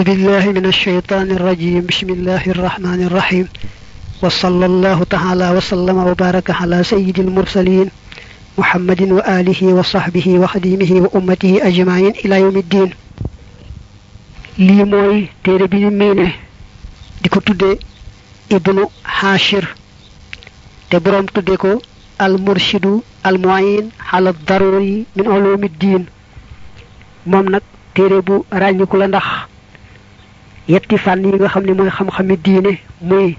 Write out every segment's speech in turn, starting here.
أعوذ بالله من الشيطان الرجيم بسم الله الرحمن الرحيم وصلى الله تعالى وسلم وبارك على سيد المرسلين محمد وآله وصحبه وخديمه وأمته أجمعين إلى يوم الدين téere bi ñu miine di ko tudde ibnu hashir te boroom tudde ko al murshidu al muayin ala daruri ràññiku la ndax yetti fànn yi nga xam ne mooy xam-xami diine muy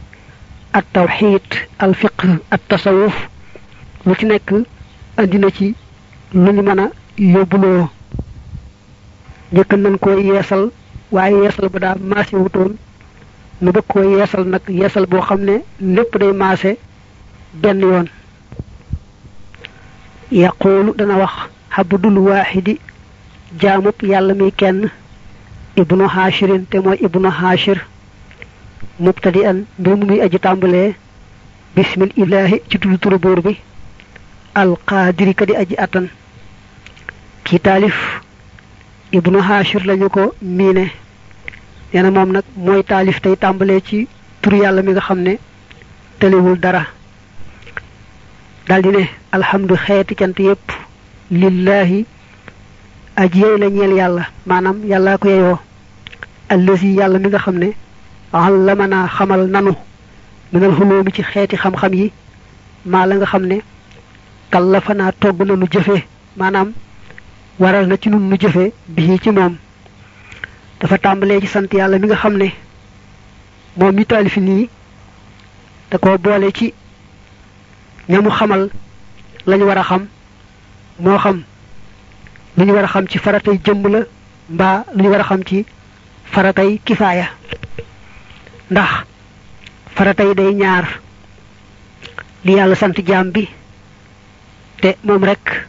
at tawxid al fiqh at tasawuf lu ci nekk andi na ci lu ñu mën a yóbbuloo njëkk nañ ko yeesal waaye yeesal ba daa maase wutoon nu bëgg koo yeesal nag yeesal boo xam ne lépp day maase benn yoon yaquulu dana wax xabdul waaxidi jaamub yàlla mi kenn ibnu haashirin te mooy ibnu haashir mubtadi an mbir mu muy aji tàmbalee bismil ilaahi ci tuddu turu buur bi alqaadiri ka di aji attan ki taalif ibnu haashir lañu ko miine nee na moom nag mooy taalif tey tàmbalee ci turu yàlla mi nga xam ne tëliwul dara daldi ne alhamdu xeeti cant yépp lillahi aji yey la ñeel yàlla maanaam yàllaa ko yeyoo allazi yàlla mi nga xam ne allamanaa xamal nanu minal xulóomi ci xeeti xam-xam yi maa la nga xam ne kallafanaa waral na ci nun nu jëfe bii ci moom dafa tàmbalee ci sant yàlla mi nga xam ne moom mi taalifi nii da ko boole ci ñamu xamal lañu war xam moo xam lu ñu xam ci faratay jëmm la mbaa lu ñu xam ci faratay kifaaya. Ndax faratay day ñaar. Li yàlla sant jaam bi te moom rek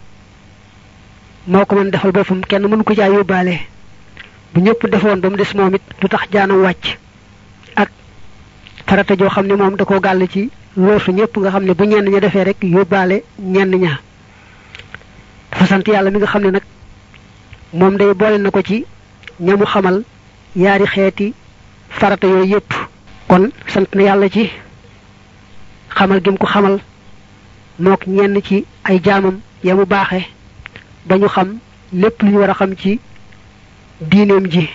moo ko mën defal boppam kenn mënu ko caa yóbbaale. Bu ñëpp defoon ba mu des moom it lu tax jaanam wàcc. Ak farata joo xam ne moom da koo gàll ci loosu ñëpp nga xam ne bu ñenn ña defee rek yóbbaale ñenn ña. Dafa sant yàlla mi nga xam ne nag moom day boole na ko ci ñamu xamal yaari xeeti farata yooyu yépp. kon sant na yàlla ci xamal gi ko xamal mook ñenn ci ay jaamam ya mu baaxe ba ñu xam lépp lu ñu war a xam ci diineem ji.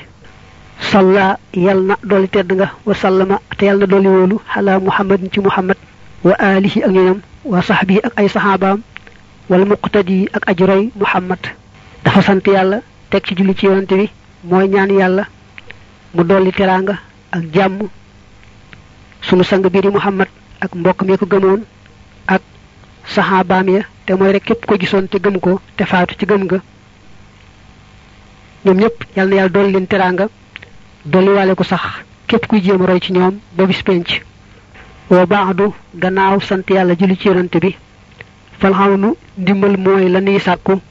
salla yal na dolli tedd nga wa sallama te yal na dolli wóolu xalaa muhammadin ci muhammad wa alihi ak ñoñam wa bi ak ay saxaabaam wala muqtadi ak ajroy muhammad. dafa sant yàlla teg ci julli ci yonante bi mooy ñaan yàlla. Mu dolli teraanga ak jàmm sunu sang bii di muhammad ak mbokk mi ko gëmoon ak saxaabaam ya te mooy rek képp ko gisoon te gëm ko te faatu ci gëm nga ñoom ñëpp yàlla na yàlla dolli leen teraanga dolli waale ko sax képp kuy jéem roy ci ñoom ba bis penc. Wa baadu gannaaw sant yàlla julli ci yonante bi falxawnu ndimbal mooy la nuy sàkku.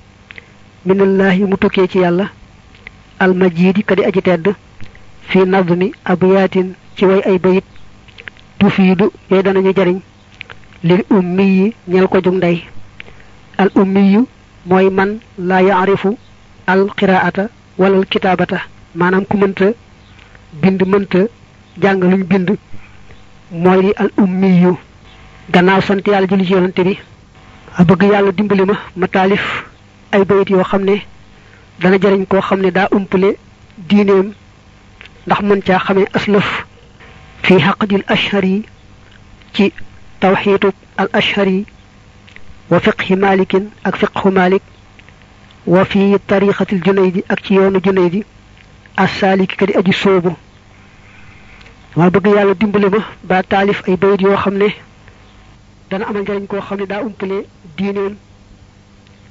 Minallahi mu tukkee ci yàlla almajidi ka di aji tedd fi nazmi abiyaatin ci way ay bayit. Tufiidu yooyu danañu jariñ. Lil ummi yi ñel ko jug ndey. Al ummiyu mooy man laa yaarifu al qiraata wala al kitaabata. Maanaam ku mënta bind mënta jàng luñ bind. Mooy li al ummiyu. Gannaaw sant yàlla julli ci bi. A bëgg yàlla dimbali ma ma taalif ay bayit yoo xam ne dana jariñ koo xam ne daa umpale diineem ndax mën caa xamee aslëf fi xaqdil ashhari ci tawxiitu al ashhari wa fiqhi malikin ak fiqhu malik wa fi tariqatil junaydi ak ci yoonu junaydi asaaliki ka di aji soobu ma bëgg yàlla dimbali ma ba taalif ay bayit yoo xam ne dana amal njariñ koo xam ne daa umpale diineem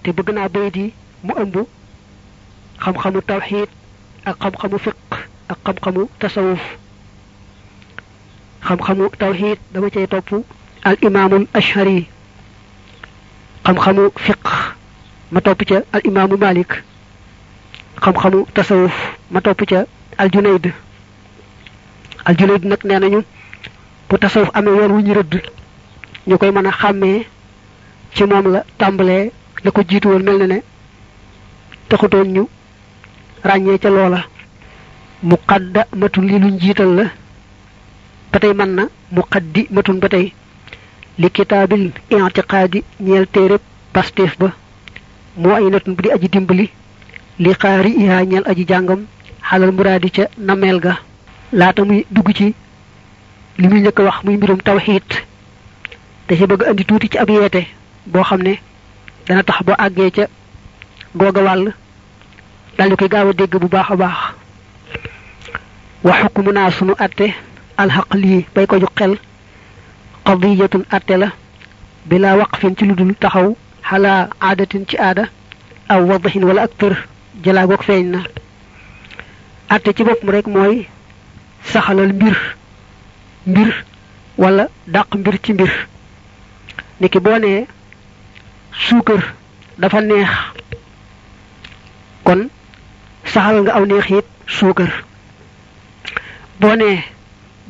te bëgg naa bayit yi mu ëmb xam-xamu tawxiid ak xam-xamu fiq ak xam-xamu tasawuf xam-xamu tawxiid dama cay topp al imaamul ashari xam-xamu fiq ma topp ca al imaamu malik xam-xamu tasawuf ma topp ca al junayd al junayd nag nee nañu bu tasawuf amee yoon wu ñu rëdd ñu koy mën a xàmmee ci moom la tàmbalee la ko jiitu woon mel ne taxutoon ñu ràññee ca loola muqaddamatun li luñ jiital la. Ba tey mën na muqaddimatun ba tey. Li kitaabil i'tiqaadi ñeel téereb pasteef ba. Moo ay natun bu di aji dimbali. Li xaari ihaa ñeel aji jàngam xalal muraadi ca nameel ga. Laata muy dugg ci li muy njëkk wax muy mbirum tawxiit da ci bëgg andi tuuti ci ab yeete boo xam dana tax boo ca dégg bu baax وحكمنا سنو أتي الحق لي بيكو جقل قضية أتي بلا وقف تلود تخو حلا عادة تعادة أو وضح ولا أكثر جلا وقفين أتي تبوك مريك موي سخل المير مير ولا داق مير تمير نكي بواني سوكر دفا نيخ. كون سخل أو نيخيت سوكر. Boo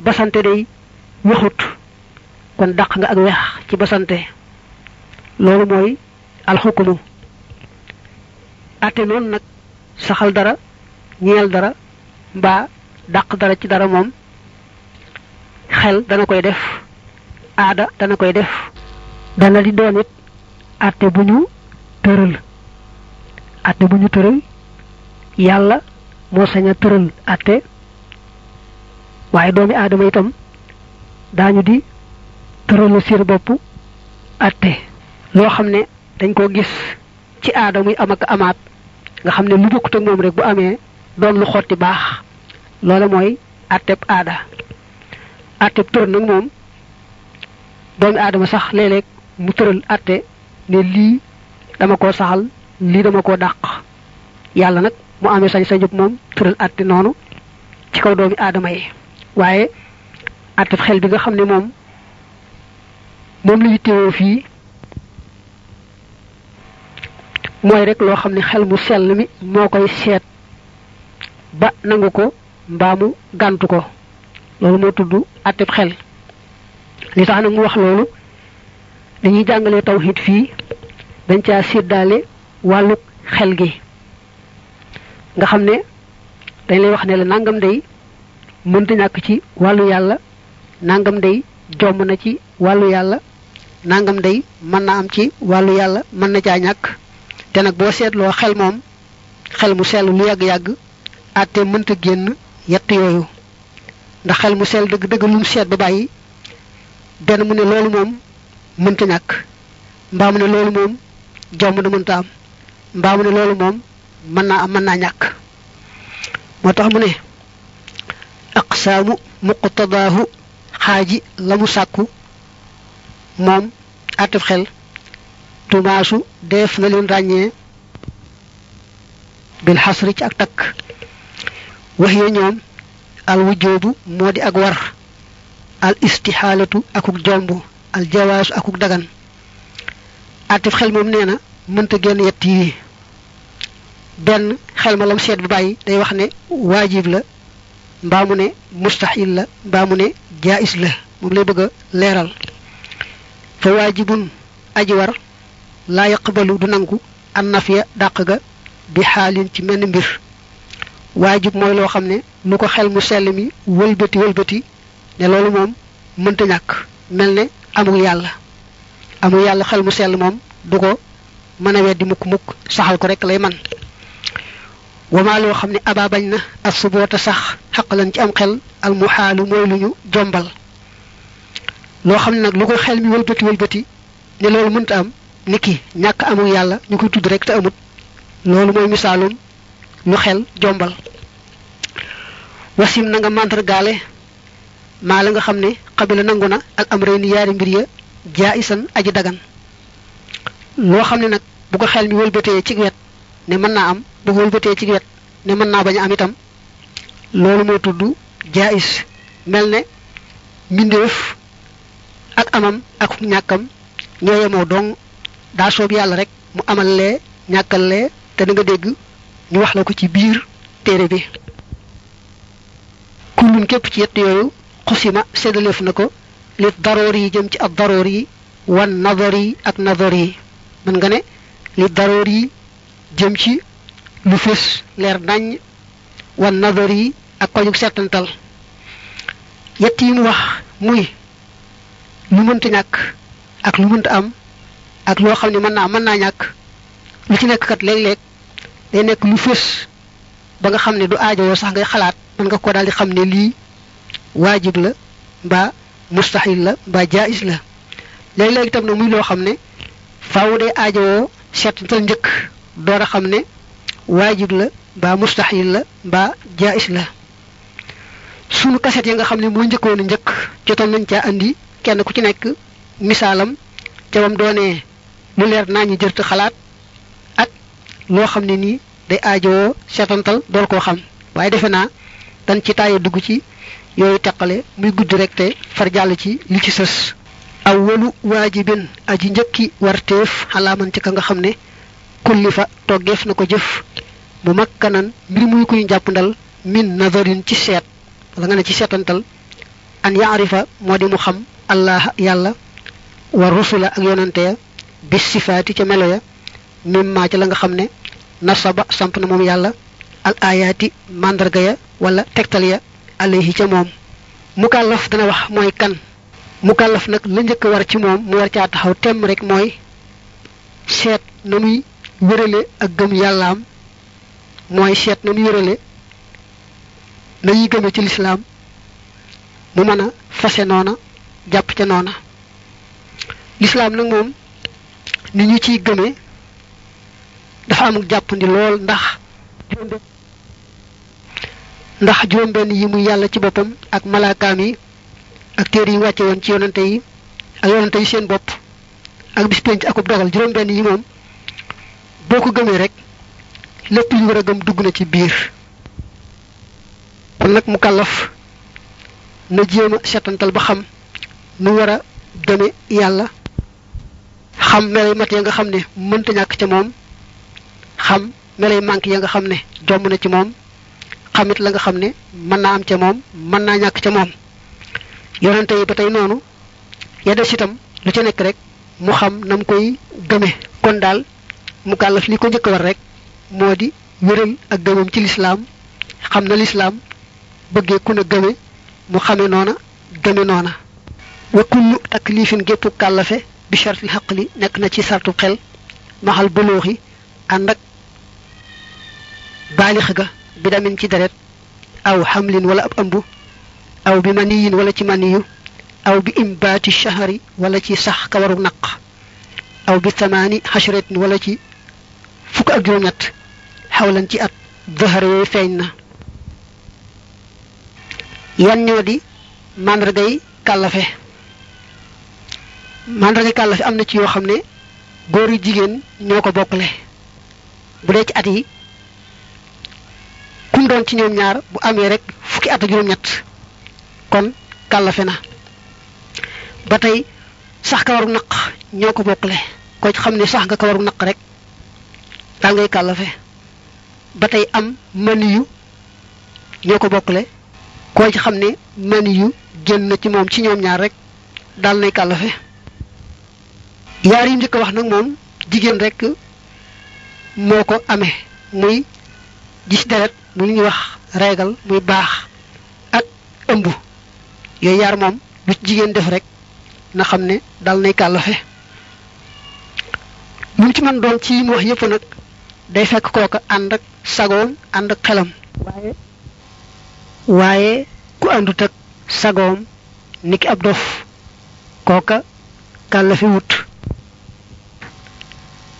basante day wexut kon dàq nga ak wex ci basante. Loolu mooy alxukumu atte noonu nag saxal dara ñeel dara mbaa dàq dara ci dara moom. Xel dana koy def aada dana koy def. Dana di doon it atte bu ñu tëral. Atte bu ñu waaye doomi aadama itam daañu di tëral seen bopp atte loo xam ne dañ ko gis ci aada muy am ak amaat nga xam ne lu bokkut ak moom rek bu amee doon lu xotti baax. loola mooy atteb aada. atteb tër nag moom doomi aadama sax léeg-léeg mu tëral atte ne lii dama koo saxal lii dama koo dàq. yàlla nag mu amee sañ-sañub moom tëral atte noonu ci kaw doomi aadama yi waaye atteb xel bi nga xam ne moom moom la yittewoo fii mooy rek loo xam ne xel mu sell mi moo koy seet ba nangu ko mbaamu gàntu ko. Loolu moo tudd atteb xel. Li tax nag mu wax loolu dañuy jàngalee tawhid fii dañ caa séddaale wàllu xel gi. Nga xam ne dañ lay wax ne la nangam day mënta ñàkk ci wàllu yàlla nangam day jomm na ci wàllu yàlla nangam day mën na am ci wàllu yàlla mën na caa ñàkk. Te nag boo seetloo xel moom xel mu sell lu yàgg-yàgg àtte mënta génn yett yooyu. Ndax xel mu sell dëgg-dëgg lu mu seet ba bàyyi benn mu ne loolu moom mënta ñàkk. Mbaa mu ne loolu moom jomm na mënta am. Mbaa ne loolu moom mën naa am mën naa ñàkk. Moo mu ne aqsaamu muqtadaahu xaaji la mu sàkku. Moom àtteb xel tumaasu def na leen ràññee bil ak takk. Wax ya ñoom al wujjoobu war al istixaalatu akuk jomb al jawaasu dagan. Àtteb xel moom nee mënta génn benn xel ma lam seet bu bàyyi day wax ne waajib la mbaa mu ne mustahil la mbaa mu ne jaais la moom lay bëgg leeral. Fa waajibun aji war laa yaqbalu du nangu an nafiya dàq ga bi xaalin ci menn mbir. Waajib mooy loo xam ne lu ko xel mu sell mi wëlbati wëlbati ne loolu moom mënta ñàkk mel ne amul yàlla. Amul yàlla xel mu sell moom du ko mën a weddi mukk mukk saxal ko rek lay man. Wamaa loo xam ne abaa bañ na ak suboota sax xaqalan ci am xel almuxaalu mooy lu ñu jombal. Loo xam ne nag lu ko xel mi wëlbati wëlbati ne loolu mënta am ni ki ñàkk amul yàlla ñu koy tudd rek te amut. Loolu mooy misaalum lu xel jombal. Wasim na nga màndargaale maa la nga xam ne xabila nangu na al amray ni yaari mbir ya jaa-isan aji dagan. Loo xam ne nag bu ko xel mi wëlbatee ci wet ne mën naa am ko wëlbatee ci wet ne mën naa bañ am itam. loolu moo tudd jaayis. mel ne mbindeef ak amam ak ñàkkam ñoo yemoo dong. yàlla rek mu amal lee te da nga dégg ñu wax la ko ci biir téere bi. kullum képp ci yett yooyu xusima séddaleef na ko li daroor yi jëm ci ab daroor yi wan nador yi ak nador yi. mën nga ne li daroor yi jëm ci lu fés leer nañ wan nador yi ak kojug settantal yett yi mu wax muy lu mënta ñàkk ak lu mënta am ak loo xam ne mën naa mën naa ñàkk. Lu ci nekk kat léeg-léeg day nekk lu fës ba nga xam ne du aajowoo sax ngay xalaat. Mën nga ko daal di xam ne lii waajib la mbaa mustahil la mbaa jaais la. Léeg-léeg itam na muy loo xam ne faaw day aajowoo seetantal njëkk. Door a waajib la mbaa mustahil la mbaa jaais la. Sunu kaset yi nga xam ne moo njëkkoon a njëkk jotoon nañ caa andi kenn ku ci nekk misaalam ca bam doonee lu leer naa ñu jërte xalaat ak loo xam ne nii day aajowoo seetantal door koo xam. Waaye defe naa dañ ci taaye dugg ci yooyu teqale muy gudd rek te far jàll ci li ci sës. Awwalu waajibin aji warteef ci ka nga kulli fa toggeef na ko jëf mu makkanan mbir muy kuy min nazarin ci seet wala nga ne ci an yaarifa moo di mu xam allah yàlla wa rusula ak yonante ya bis sifaati ca melo ya mimma ca la nga nasaba samp na moom al ayaati mandarga ya wala tegtal ya alayhi ca mukallaf dana wax mooy kan. Mukallaf nag la njëkk war ci moom mu war taxaw temm rek muy wérale ak gëm yàllaam mooy seet na muy wérale na yi gëme ci lislaam mu mën a fase noona jàpp ca noona. Lislaam nag moom ni ñu ciy gëme dafa amuk jàppandi lool ndax ndax juróom benn yi muy yàlla ci boppam ak malaakaam yi ak téere yi wàcce woon ci yonante yi ak yonante yi seen bopp ak bis penc akub dogal juróom benn yi moom boo ko gëmee rek lépp lu war a gëm dugg na ci biir. Kon nag mu kàllaf na jéem a setantal ba xam nu war a gëme yàlla xam melay mat ya nga xam ne mënta ñàkk ca moom xam melay manque ya nga xam ne jomb na ci moom xamit la nga xam ne mën am moom mën naa ñàkk ca moom. Yonente yi ba tey noonu ya lu ca nekk rek mu xam nam koy gëme. Kon daal mu kàllaf li ko njëkk war rek moo di ak gëmam ci lislaam xam na lislaam bëggee ku ne gëme mu xame noona gëme noona wa kullu taklifin gépp kàllafe bi shartil xaqli nekk na ci sartu xel maxal bulooxi ànd ak baalix ga bi damin ci deret aw xamlin wala ab ëmb aw bi maniyin wala ci maniyu aw bi imbaati shahari wala ci sax kawaru naq aw bi tamaani xashratin wala ci fukk ak juróom-ñett. Xawlan ci at. Dëhëre yooyu feeñ na. Yan ñoo di màndargay kàllafe. Màndargay kàllafe am na ci yoo xam ne góor yu jigéen ñoo ko bokkale. Bu dee ci at yi kum doon ci ñoom ñaar bu amee rek fukki at ak juróom-ñett. Kon kàllafe na. Ba tey sax kawaru naq ñoo ko bokkale. Ko xam ne sax nga kawaru naq rek daal ngay kàllafe. Ba tey am mani yu ñoo ko bokkale. Koo ci xam ne mani yu génn ci moom ci ñoom ñaar rek daal nay kàllafe. Yaar yi njëkk wax nag moom jigéen rek moo ko amee. Muy gis deret mu li ñuy wax reegal muy baax ak ëmb. Yooyu yaar moom lu ci jigéen def rek na xam ne dal nay kàllafe. Lu ci mën doon ci mu wax yëpp nag day fekk kooka ànd ak sagoom ànd ak xelam. Waaye waaye ku àndut ak sagoom niki ab dof kooka kàllafe wut.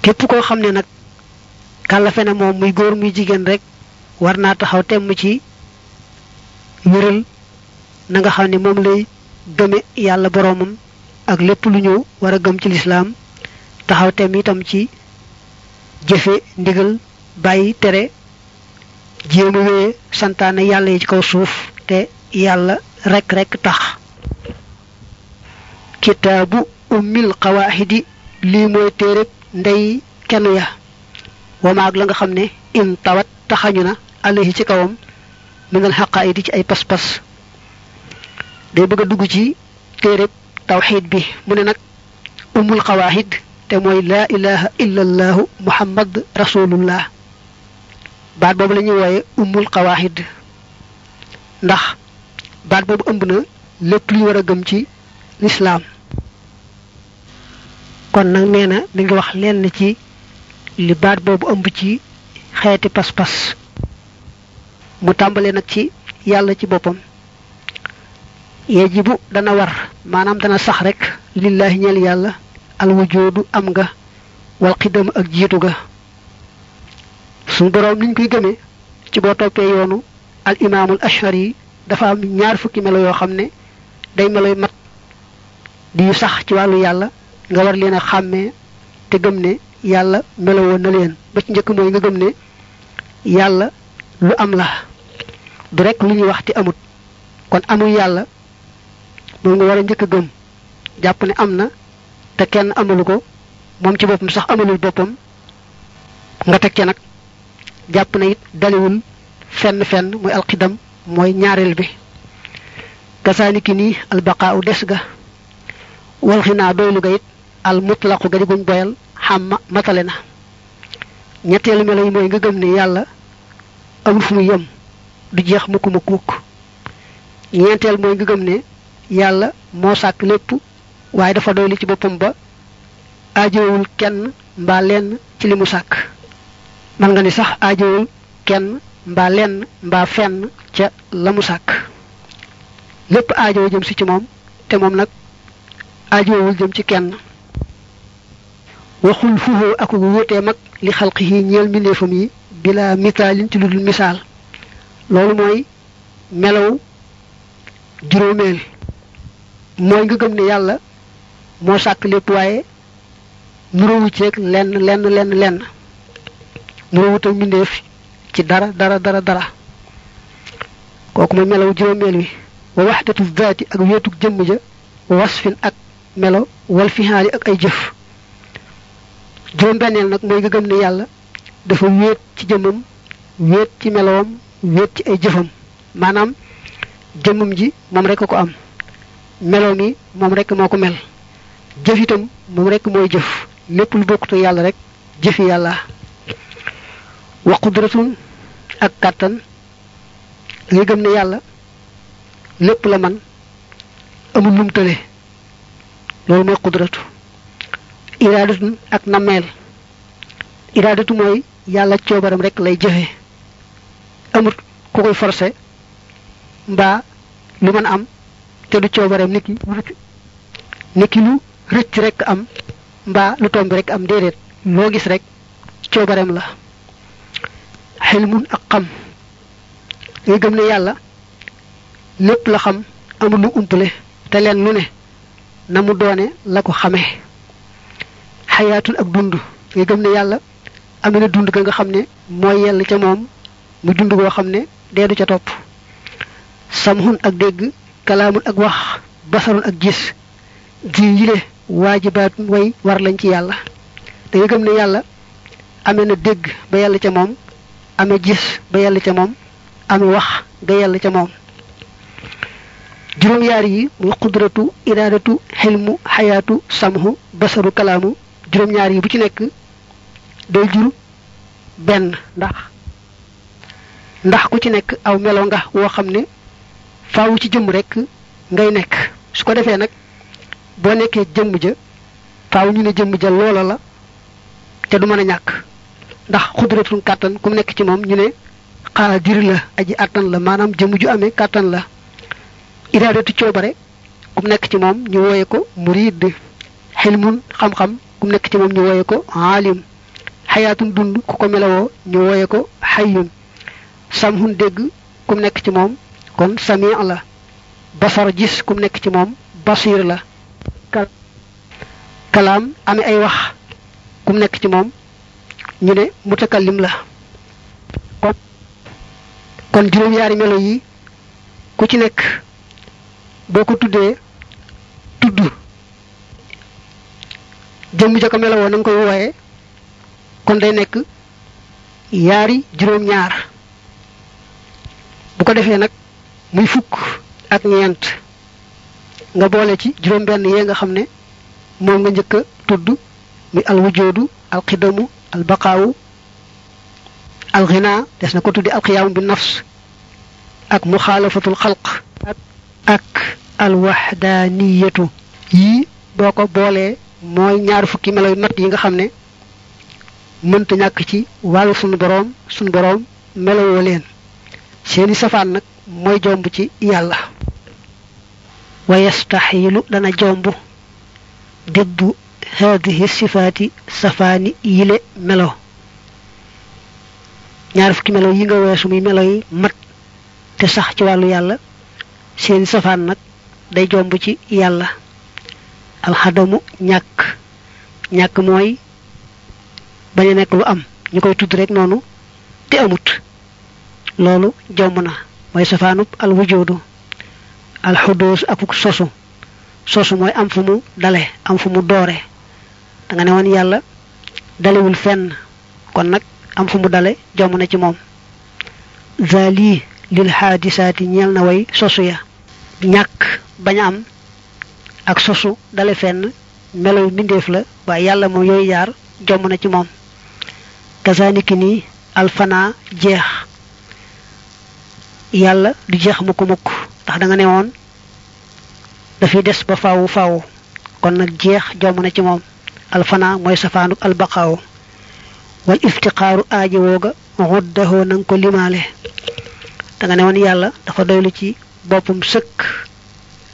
Képp koo xam ne nag kàllafe na moom muy góor muy jigéen rek war naa taxaw temm ci wéral na nga xam ne moom lay gëme yàlla boroomam ak lépp lu ñëw war a gëm ci lislaam taxaw temm itam ci jëfe ndigal bàyyi tere jéema wéye santaane yàlla yi ci kaw suuf te yàlla rek rek tax. Kitaabu ummil qawaahidi lii mooy téereb ndey kenn ya. Wamaag la nga xam ne in tawat taxañu na alayhi ci kawam minal xaqaayidi ci ay pas-pas. Day bëgg dugg ci téereb tawxid bi mu ne nag ummul qawaahid te mooy laa ilaha illa muhammad rasulullah. Baat boobu la ñuy wooye ummul qawaahid. Ndax baat boobu ëmb na lépp lu war gëm ci lislaam. Kon nag nee na mi wax lenn ci li baat boobu ëmb ci xeeti pas-pas. Mu tàmbalee nag ci yàlla ci boppam. Yajibu dana war dana sax rek lillahi ñeel alwujudu am nga wal xidam ak jiitu ga. Suñ boroom niñ koy gëmee ci boo toppee yoonu al imaamul ashari dafa am ñaar fukki melo yoo xam ne day meloy mat di sax ci wàllu yàlla nga war leen a xàmmee te gëm ne yàlla melowoo na leen. Ba ci njëkk mooy nga gëm ne yàlla lu am la du rek lu wax te amut. Kon amul yàlla moom nga war a njëkk a gëm. Jàpp ne am na te kenn amalu ko moom ci boppam sax amalul boppam. Nga teg ca nag jàpp ne it daliwul fenn fenn muy alxidam mooy ñaareel bi. Kasaaniki nii albaqaaw des ga wal xinaa doylu ga it al mutlaqu ga di boyal xàmma matale na. Ñetteelu melo yi nga gëm ne yàlla amul fu muy yem du jeex mukk ñeenteel nga gëm ne yàlla moo sàkk lépp waaye dafa doylu ci boppam ba aajowul kenn mbaa lenn ci li mu sàkk. Man nga ni sax aajowul kenn mbaa lenn mbaa fenn jëm si ci moom te moom nag aajowul jëm ci kenn. Waxul fuhoo ak wuutee mag li xalq yi ñeel mbindeefam yi bila misaalin ci lu dul misaal. Loolu mooy melaw juróomeel. Mooy nga gëm ne moo sàkk lépp waaye nuróowu ceeg lenn lenn lenn lenn nuróowut ak mbindeef ci dara dara dara dara kooku mooy melaw juróomeel wi wa waxdatu zaati ak wéetug jëmm ja wa wasfin ak melo wal fihaali ak ay jëf juróom benneel nag mooy nga gëm ne yàlla dafa wéet ci jëmmam wéet ci melowam wéet ci ay jëfam maanaam jëmmam ji moom rek ko am melo mi moom rek moo ko mel jëf itam moom rek mooy jëf. Lépp lu bokkute yàlla rek jëfi yàlla. Wa qudratun ak kàttan. Li gëm ne yàlla lépp la man amul lum tële. Loolu mooy qudratu. Iradatun ak nammeel. Iradatu mooy yàlla coobaram rek lay jëfe. Amut ku koy mbaa lu mën am te du coobareem nit lu rëcc rek am mbaa lu tomb rek am déedéet. Loo gis rek coobareem la. Xilmun ak xam. Ngay gëm ne yàlla lépp la xam amul lu umpale te leen lu ne na mu doone la ko xamee xayaatun ak dund. Ngay gëm ne yàlla am na dund ga nga xam ne mooy yell ca moom mu dund goo xam ne deedu ca samhun ak dégg kalaamun ak wax basarun ak gis di yile waajibaatun way war lañ ci yàlla. Da nga gëm ne yàlla amee na dégg ba yàlla ca moom gis ba wax yi qudratu iraadatu xilmu xayaatu samhu basaru kalaamu juróom ñaar yi bu ci nekk day jur benn ndax. Ndax ku ci nekk aw melo nga woo xam faawu ci jëmm rek ngay su ko boo nekkee jëmm ja faaw ñu ne jëmm ja loola la te du mën a ndax nekk ci ñu la aji àttan la maanaam jëmm ju amee kàttan la. Iraadatu coobare ku nekk ci moom ñu wooye ko murid xilmun xam-xam ku nekk ci moom ñu wooye ko aalim. Xayaatun dund ku ko ñu ko samhun dégg ku nekk ci kon sami la. Basar gis ku nekk ci basir la kalaam ame ay wax ku nekk ci moom ñu ne mutakallim la kon kon juróom-yaari melo yi ku ci nekk boo ko tuddee tudd jëmm ja ko melawoo na nga koy wooye kon day nekk yaari juróom-ñaar bu ko defee nag muy fukk ak ñeent nga boole ci juróom-benn yee nga xam ne moom nga njëkk a tudd muy alwujoodu alxidamu albaqaawu alxinaa des na ko tuddi alxiyaamu bi nafs ak muxaalafatul xalq ak ak alwaxdaaniyatu. Yii boo ko boolee mooy ñaar fukki melo yu mat yi nga xam ne mënta ñàkk ci wàllu sunu boroom sunu boroom melowoo leen. Seeni safaan nag mooy jomb ci yàlla. Wa yastaxiilu dana jomb ضد هذه الصفات سفاني يلي ملو ñaar fukki melo yi nga wessu muy melo yi mat te sax ci walu yalla seen safaan nak day jomb ci yalla al hadamu ñak ñak moy baña nek lu am ñukoy tudd rek nonu te amut lolu jomb na moy safaanu al wujudu al hudus akuk sosu sosu mooy am fu mu dale am fu mu da nga ne woon yàlla dalewul fenn kon nag am fu mu dale jomb na ci moom. Zali lil xaadisaati ñeel na way sosu ya. Ñàkk bañ a am ak sosu dale fenn meloy mbindeef la waaye yàlla moom yooyu yaar jomb na ci moom. Kazaniki nii alfana jeex. Yàlla du jeex mukk mukk ndax da nga ne dafay des ba faawu faawu kon nag jeex jomb na ci moom. Alfana mooy safaanuk albaqaawu wal iftiqaaru aaji wooga xuddahoo na nga ko limaale. Da nga ne woon yàlla dafa doylu ci boppam sëkk.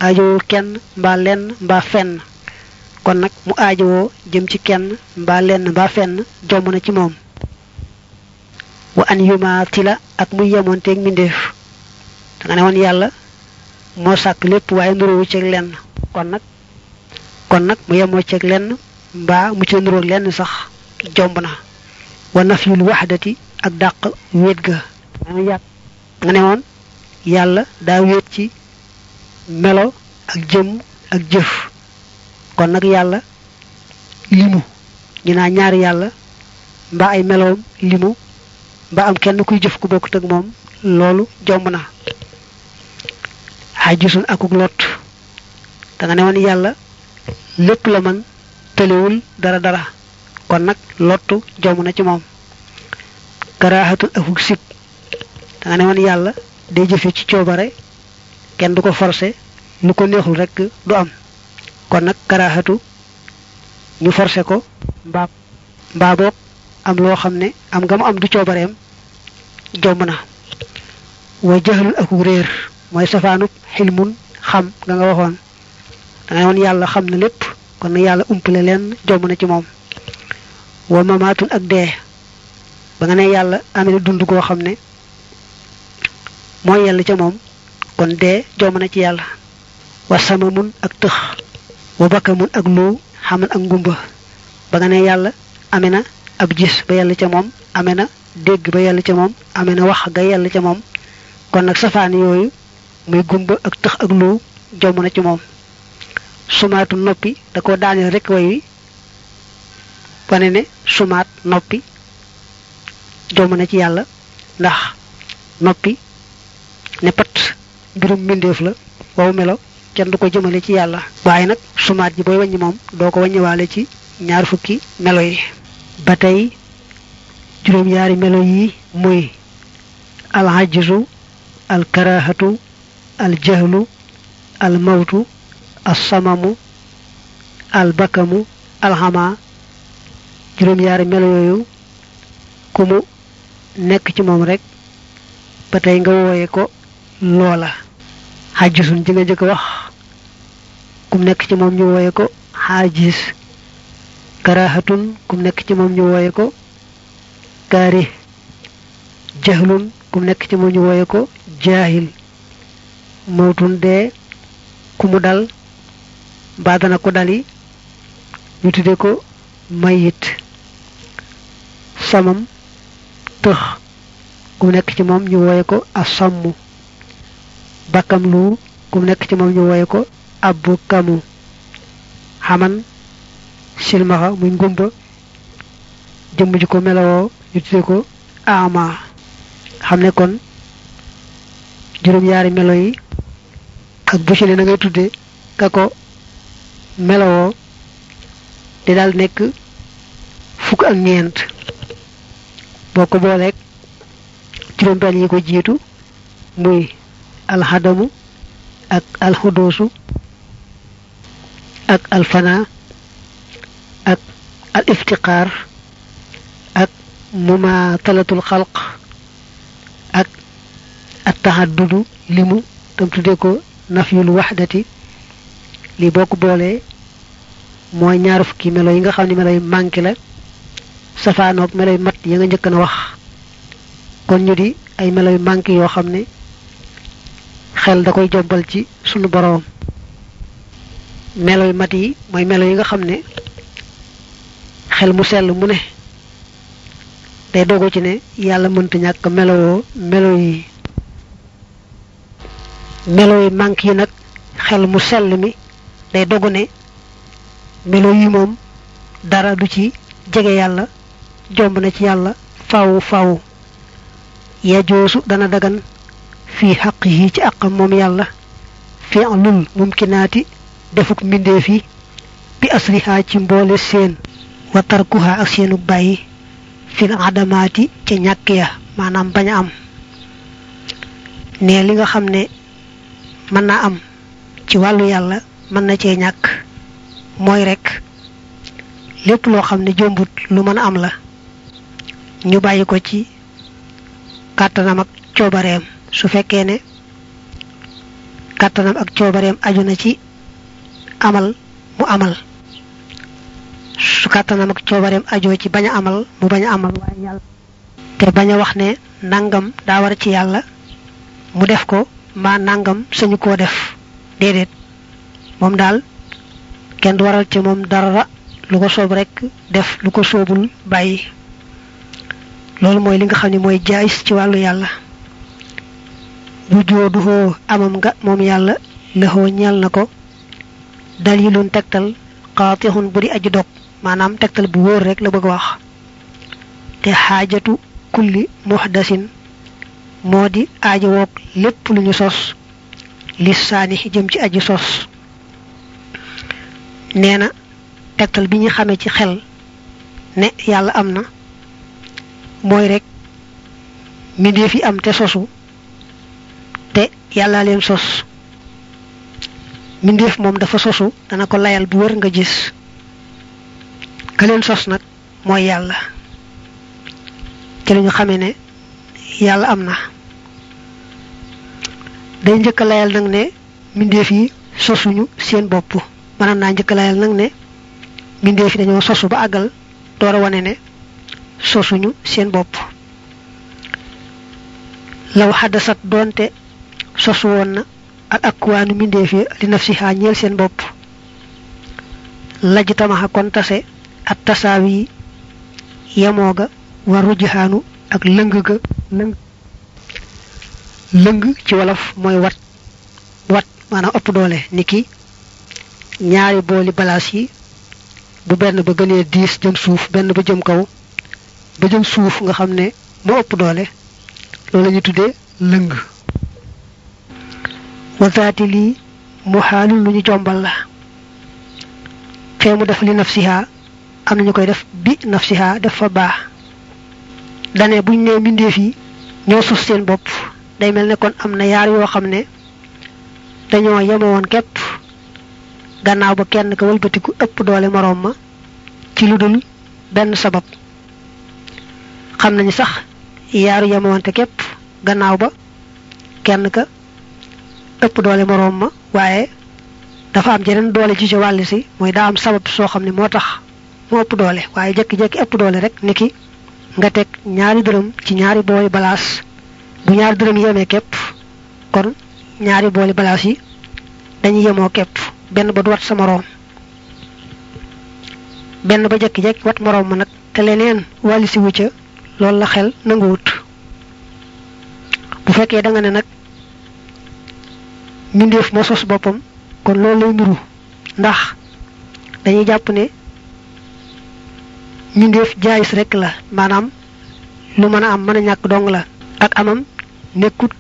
Aajowoo kenn mbaa lenn mbaa fenn. Kon nag mu aajowoo jëm ci kenn mbaa lenn mbaa fenn jomb na ci moom. Wa an yumaatila ak muy yemoonteeg mbindeef. Da ne woon yàlla moo sàkk lépp waaye nuróowu ceeg lenn. Kon nag kon nag mu yemoo ceeg lenn mbaa mu ci nuróog lenn sax jomb na. Wa nafyul waxdati ak dàq wéet ga. Nga ne woon yàlla daa wéet ci melo ak jëm ak jëf. Kon nag yàlla limu. Ñu naa ñaari yàlla mbaa ay meloom limu mbaa am kenn kuy jëf ku bokkut ak moom loolu jomb na xajisun akuk lot. Da nga ne woon yàlla lépp la man tëlewul dara dara. Kon nag lottu jomm na ci moom. Karaaxatul akuk sib. Da ne woon yàlla day jëfe ci coobare kenn du ko forcé lu ko neexul rek du am. Kon nag karaaxatu ñu forcé ko mbaa mbaa am loo xam ne am nga mu am du coobareem jomm na. Wa jaxlul akuk réer. Mooy safaanub xilmun xam nga nga waxoon. Da nga woon yàlla xam na lépp kon nag yàlla umpale leen jomb na ci moom. Wa mamaatun ak dee. Ba nga ne yàlla amee dund koo xam ne mooy yàlla ca moom kon dee jomb na ci yàlla. Wa samamun ak tëx. Wa bakkamun ak loo xaman ak ngumba. Ba nga ne yàlla amee na ab gis ba yàlla ca moom amee na dégg ba yàlla ca moom amee na wax ga yàlla ca moom. Kon nag safaan yooyu muy gumba ak tëx ak loo jomb na ci moom. Sumaatu noppi da ko daaneel rek way wi. Wane ne sumaat noppi jomb na ci yàlla ndax noppi ne pat mbirum mbindeef la waw melo kenn du ko jëmale ci yàlla. Waaye nag sumaat ji booy wàññi moom doo ko wàññiwaale ci ñaar fukki melo yi. Ba tey juróom-ñaari melo yi muy alxajisu alkarahatu aljahlu almawtu alsamamu albakamu alxama juróom-ñaari melo yooyu ku mu nekk ci moom rek ba tey nga wooye ko loola xajisun ji nga jëkk wax kum nekk ci moom karahatun kum nekk ci moom ñu jahlun kum nekk ci jaahil mawtun dee ku mu dal dana ko dali ñu ko mayit. Samam tëx ku nekk ci moom ñu wooye ko asammu. Bakkam lu ku nekk ci moom ñu wooye ko abbu kamu xaman silmaxa muy ngumba jëmm ji ko melawoo ñu ko ama. Xam ne kon juróom-yaari melo yi ak bu ci ne na ngay tudde ka ko melawoo di daal nekk fukk ak ñeent boo ko booleeg juróom benn yi ko jiitu muy alxadamu ak alxudoosu ak alfana ak al iftiqaar ak mumaatalatul xalq ak attaxaddudu limu tam tudde ko nafyul waxdati li bokk boole mooy ñaar fukki melo yi nga xam ne melo yu manqué la safaanoog melo yu mat ya nga njëkk na wax. kon ñu di ay melo yu manqué yoo xam ne xel da koy jombal ci sunu boroom. melo mat yi mooy melo yi nga xam ne xel mu sell mu ne day dogo ci ne yàlla mënta ñàkk melowoo melo yi melo yi manqué yi nag xel mu sell mi day dogu ne melo yi moom dara du ci jege yàlla jomb na ci yàlla faw faw yajoosu dana dagan xaq yi ci àqam moom yàlla. Fi'lul mumkinaati defuk mbindeef yi bi asriha ci seen. Wa tarkuha ak seenu bàyyi fil adamaati ca ñàkk ya maanaam am. Ne li nga xam ne mën naa am ci wàllu yàlla mën na cee ñàkk. Mooy rekk lépp loo xam ne jombut lu mën a am la. Ñu bàyyi ko ci kàttanam ak coobareem. Su fekkee ne ak coobareem aju na ci amal mu amal. Su kàttanam ak coobareem ajoo ci bañ a amal mu bañ a amal. Waaye yàlla te bañ a wax ne nangam daa war ci yàlla mu def ko mbaa nangam sañu koo def. Déedéet. Moom daal kenn du waral ci moom dara lu ko soob rekk def lu ko soobul bàyyi. Loolu mooy li nga xam ne mooy jaayis ci wàllu yàlla. Bu jooduhoo amam nga moom yàlla lëxoo ñeel na ko. Dalilun tegtal xaatixun bu di aji dog. Maanaam tegtal bu wóor rek la bëgg wax. Te xaajatu kulli muhdasin moo di aajo woog lépp lu ñu sos lisaani jëm ci aji sos. Nee na tegtal bi ñu xamee ci xel ne yàlla am na mooy rek mbindeef yi am te sosu te yàlla leen sos. Mbindeef moom dafa sosu dana ko layal bu wër nga gis. Ka leen sos nag mooy yàlla. Ci lañu xamee ne yàlla am na. Day a layal nag ne mbindeef yi sosuñu seen bopp. Mënoon naa njëkk a layal nag ne mbindeef yi dañoo sosu ba àggal door a wane ne sosuñu seen bopp. Law xaddasat doonte sosu woon na ak akwaanu mbindeef yi li nafsiha ñeel seen bopp. Laj tamaxa kon tase ak tasaawi yemoo ga war rujjaxaanu ak lëng ga lëng lëng ci wolof mooy wat wat maanaam ëpp doole. Niki ñaari booli balaas yi bu benn ba gënee diis jëm suuf benn ba jëm kaw ba jëm suuf nga xam ne moo ëpp doole. Loolu la ñu tuddee lëng. Wazaati lii mu xaalul lu ñu jombal la. Fee mu def li nafsiha am na ñu koy def bi nafsiha def fa baax dane buñ nee mbindeef yi ñoo sos seen bopp. Day ne kon am na yaar yoo xam ne dañoo yemoon képp. Gannaaw ba kenn ka wëlbatiku ëpp doole moroom ma ci lu dul benn sabab. Xam nañu sax yaaru yemoonte képp. Gannaaw ba kenn ka ëpp doole moroom ma waaye dafa am jeneen doole ci ci wàll si mooy am sabab soo xam ne moo tax moo ëpp doole. Waaye jekki-jekki ëpp doole rek niki nga teg ñaari dërëm ci ñaari booli balaas bu ñaari dërëm yemee képp. Kon ñaari booli balaas yi dañuy yemoo képp. Benn ba du wat sa moroom. Benn ba jekki-jekki wat moroom ma nag te leneen wàlli si wu ca loolu la xel nanguwut. Bu fekkee da nga ne nag mbindeef moo sos boppam kon loolu lay nuru. Ndax dañuy jàpp ne mbindeef jaayis rekk la. Maanaam lu mën a am mën a ñàkk dong la. Ak amam nekkut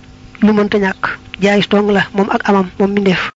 lu mënta ñàkk. Jaayis dong la moom ak amam moom mbindeef.